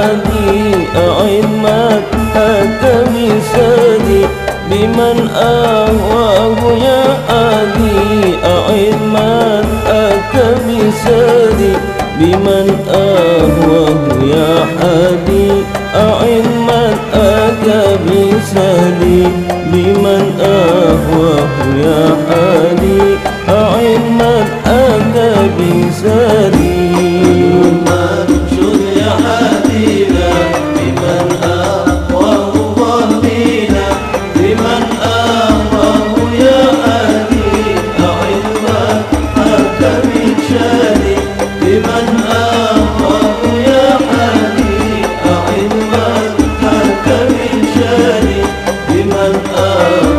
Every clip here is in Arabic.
hadi a'immat hatami sadi biman ahwahu ya hadi a'immat hatami sadi biman ahwahu ya hadi a'immat hatami sadi Amen.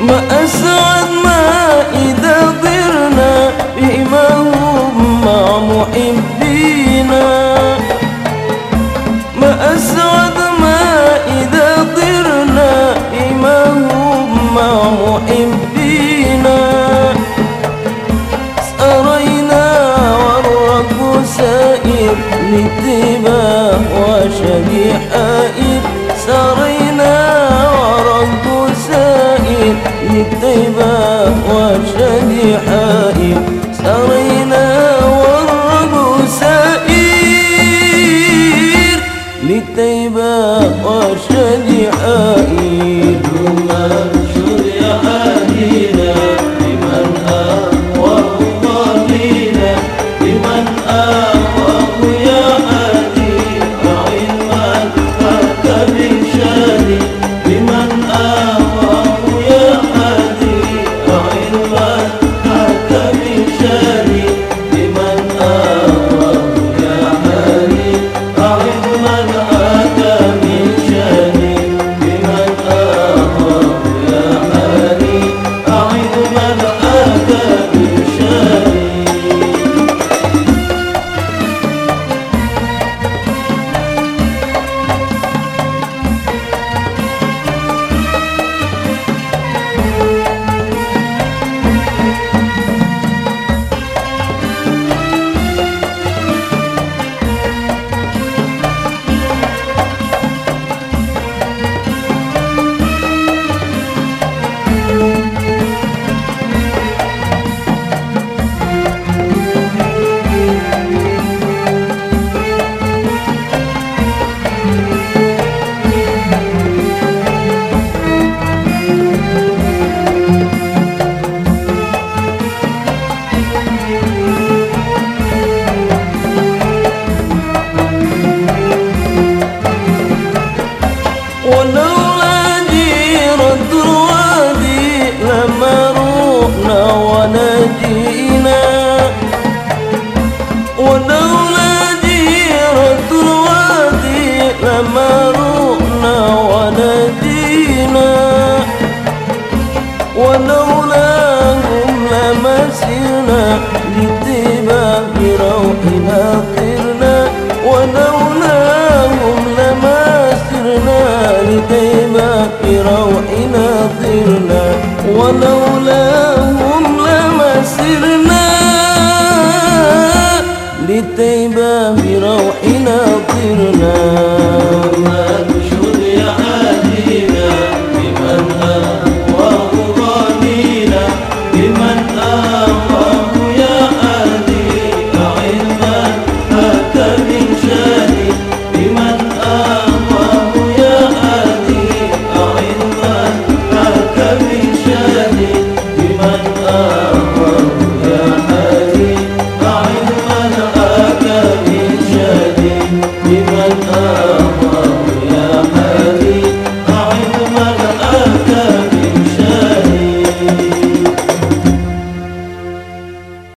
ما أسعد ما إذا ضرنا إيمانهم مع محبينا. ما أسعد ما إذا ضرنا إيمانهم مع محبينا. سأرينا والرب سائر لاتباه وشبيحه Oh no ولولاهم لما سرنا لتيبا بروحنا طرنا.